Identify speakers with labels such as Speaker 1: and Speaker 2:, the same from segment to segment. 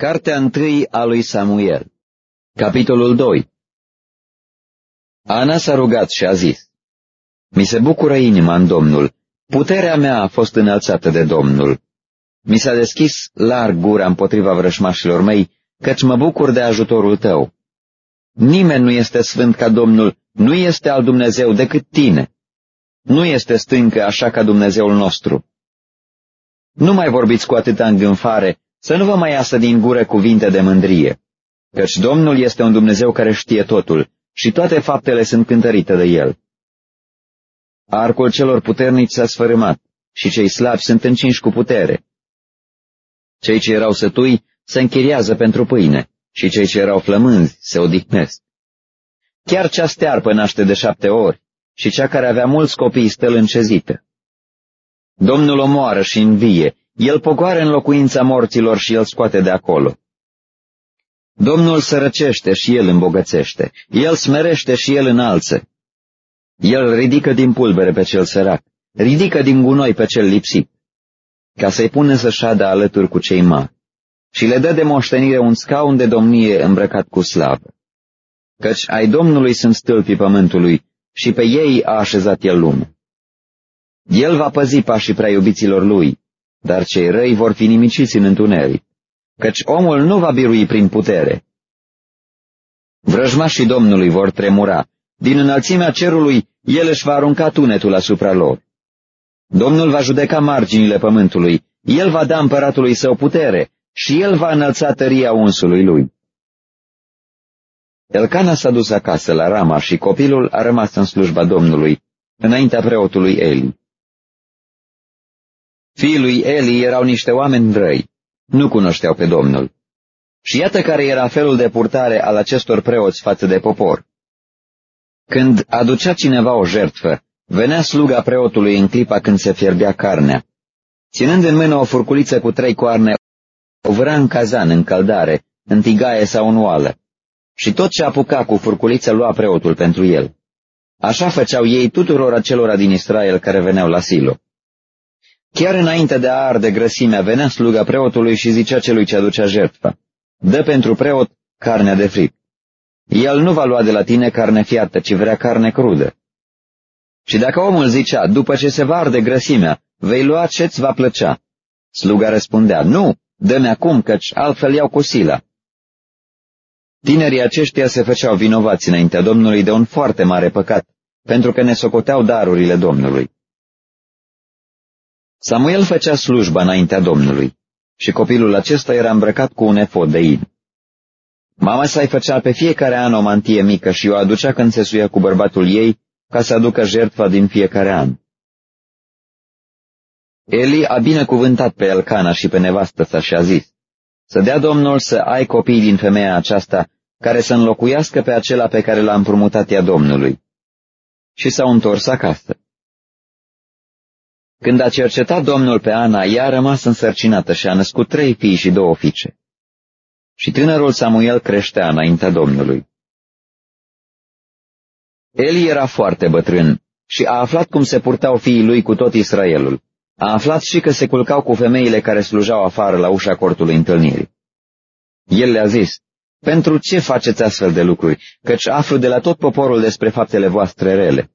Speaker 1: Cartea întâi a lui Samuel Capitolul 2 Ana s-a rugat și a zis, Mi se bucură inima în Domnul, puterea mea a fost înălțată de Domnul. Mi s-a deschis larg gura împotriva vrășmașilor mei, căci mă bucur de ajutorul tău. Nimeni nu este sfânt ca Domnul, nu este al Dumnezeu decât tine. Nu este stâncă așa ca Dumnezeul nostru. Nu mai vorbiți cu atâta îngânfare, să nu vă mai iasă din gură cuvinte de mândrie, căci Domnul este un Dumnezeu care știe totul și toate faptele sunt cântărite de El. Arcul celor puternici s-a sfărâmat și cei slabi sunt încinși cu putere. Cei ce erau sătui se închiriază pentru pâine și cei ce erau flămânzi se odihnesc. Chiar cea stearpă naște de șapte ori și cea care avea mulți copii stă încezită. Domnul omoară și învie, el pogoare în locuința morților și el scoate de acolo. Domnul sărăcește și el îmbogățește, el smerește și el înalță. El ridică din pulbere pe cel sărac, ridică din gunoi pe cel lipsit, ca să-i pune să șadă alături cu cei mari, și le dă de moștenire un scaun de domnie îmbrăcat cu slavă. Căci ai Domnului sunt stâlpii pământului și pe ei a așezat el lume. El va păzi pașii prea iubiților lui, dar cei răi vor fi nimiciți în întuneric, căci omul nu va birui prin putere. Vrăjmașii Domnului vor tremura, din înălțimea cerului el își va arunca tunetul asupra lor. Domnul va judeca marginile pământului, el va da împăratului său putere și el va înălța tăria unsului lui. Elcana s-a dus acasă la Rama și copilul a rămas în slujba Domnului, înaintea preotului Eli. Fiii lui Eli erau niște oameni răi, nu cunoșteau pe Domnul. Și iată care era felul de purtare al acestor preoți față de popor. Când aducea cineva o jertfă, venea sluga preotului în clipa când se fierbea carnea. Ținând în mână o furculiță cu trei coarne, o vrea în cazan, în căldare, în tigaie sau în oală. Și tot ce apuca cu furculiță lua preotul pentru el. Așa făceau ei tuturor acelora din Israel care veneau la Silo. Chiar înainte de a arde grăsimea, venea sluga preotului și zicea celui ce aducea jertfa, Dă pentru preot carnea de fric. El nu va lua de la tine carne fiată, ci vrea carne crudă. Și dacă omul zicea, după ce se va arde grăsimea, vei lua ce-ți va plăcea? Sluga răspundea, nu, dă-mi acum, căci altfel iau cu sila. Tinerii aceștia se făceau vinovați înaintea Domnului de un foarte mare păcat, pentru că ne socoteau darurile Domnului. Samuel făcea slujba înaintea Domnului și copilul acesta era îmbrăcat cu un efod de in. Mama sa-i făcea pe fiecare an o mantie mică și o aducea când se suia cu bărbatul ei ca să aducă jertfa din fiecare an. Eli a binecuvântat pe Elcana și pe nevastă sa și a zis, să dea Domnul să ai copii din femeia aceasta care să înlocuiască pe acela pe care l-a împrumutat ea Domnului. Și s-au întors acasă. Când a cercetat Domnul pe Ana, ea a rămas însărcinată și a născut trei fii și două fiice. Și tânărul Samuel creștea înaintea Domnului. Eli era foarte bătrân și a aflat cum se purtau fiii lui cu tot Israelul. A aflat și că se culcau cu femeile care slujau afară la ușa cortului întâlnirii. El le-a zis, pentru ce faceți astfel de lucruri, căci aflu de la tot poporul despre faptele voastre rele?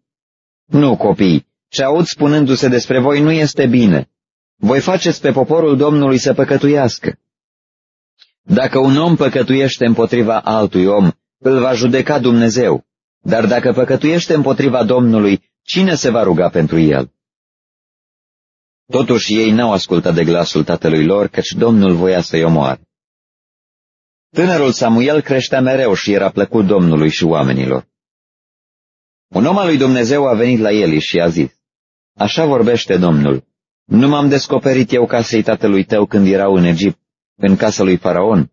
Speaker 1: Nu, copii, ce aud spunându-se despre voi nu este bine. Voi faceți pe poporul Domnului să păcătuiască. Dacă un om păcătuiește împotriva altui om, îl va judeca Dumnezeu, dar dacă păcătuiește împotriva Domnului, cine se va ruga pentru el? Totuși ei n-au ascultat de glasul tatălui lor, căci Domnul voia să-i omoare. Tânărul Samuel creștea mereu și era plăcut Domnului și oamenilor. Un om al lui Dumnezeu a venit la el și a zis, Așa vorbește Domnul, nu m-am descoperit eu casei tatălui tău când erau în Egipt, în casa lui Faraon?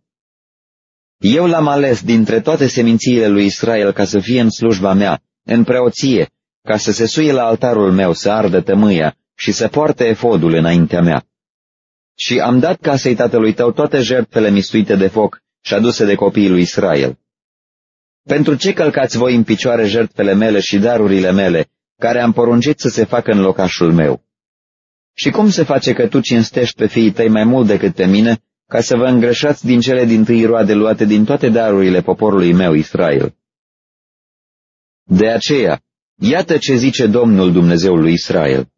Speaker 1: Eu l-am ales dintre toate semințiile lui Israel ca să fie în slujba mea, în preoție, ca să se suie la altarul meu, să ardă tămâia și să poarte efodul înaintea mea. Și am dat casei tatălui tău toate jertfele mistuite de foc și aduse de copiii lui Israel. Pentru ce călcați voi în picioare jertfele mele și darurile mele, care am poruncit să se facă în locașul meu? Și cum se face că tu cinstești pe fiii tăi mai mult decât pe mine, ca să vă îngrășați din cele din tâi roade luate din toate darurile poporului meu Israel. De aceea, iată ce zice Domnul Dumnezeul lui Israel.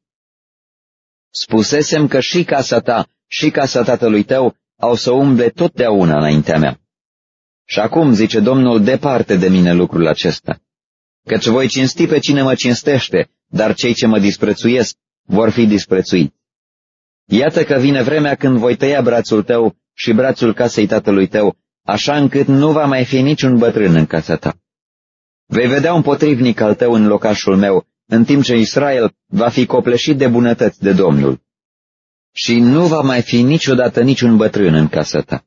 Speaker 1: Spusesem că și casa ta și casa tatălui tău au să umble totdeauna înaintea mea. Și acum, zice Domnul, departe de mine lucrul acesta. Căci voi cinsti pe cine mă cinstește, dar cei ce mă disprețuiesc vor fi disprețuiți. Iată că vine vremea când voi tăia brațul tău și brațul casei tatălui tău, așa încât nu va mai fi niciun bătrân în casa ta. Vei vedea un potrivnic al tău în locașul meu, în timp ce Israel va fi copleșit de bunătăți de Domnul. Și nu va mai fi niciodată niciun bătrân în casa ta.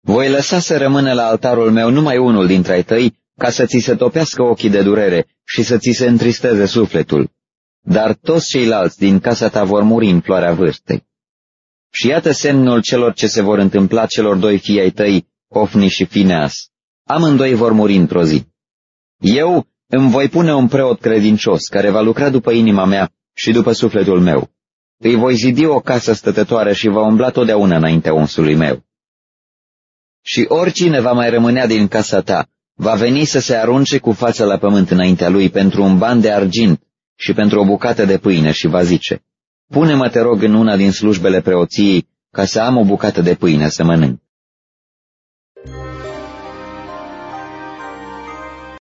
Speaker 1: Voi lăsa să rămână la altarul meu numai unul dintre ai tăi, ca să ți se topească ochii de durere și să ți se întristeze sufletul. Dar toți ceilalți din casa ta vor muri în floarea vârstei. Și iată semnul celor ce se vor întâmpla celor doi fii ai tăi, Ofni și Fineas. Amândoi vor muri într-o zi. Eu îmi voi pune un preot credincios care va lucra după inima mea și după sufletul meu. Îi voi zidi o casă stătătoare și va umbla totdeauna înaintea unsului meu. Și oricine va mai rămânea din casa ta, va veni să se arunce cu fața la pământ înaintea lui pentru un ban de argint și pentru o bucată de pâine și va zice, Pune-mă, te rog, în una din slujbele preoției ca să am o bucată de pâine să mănânc.